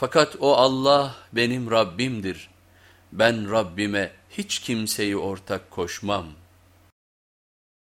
Fakat o Allah benim Rabbimdir. Ben Rabbime hiç kimseyi ortak koşmam.''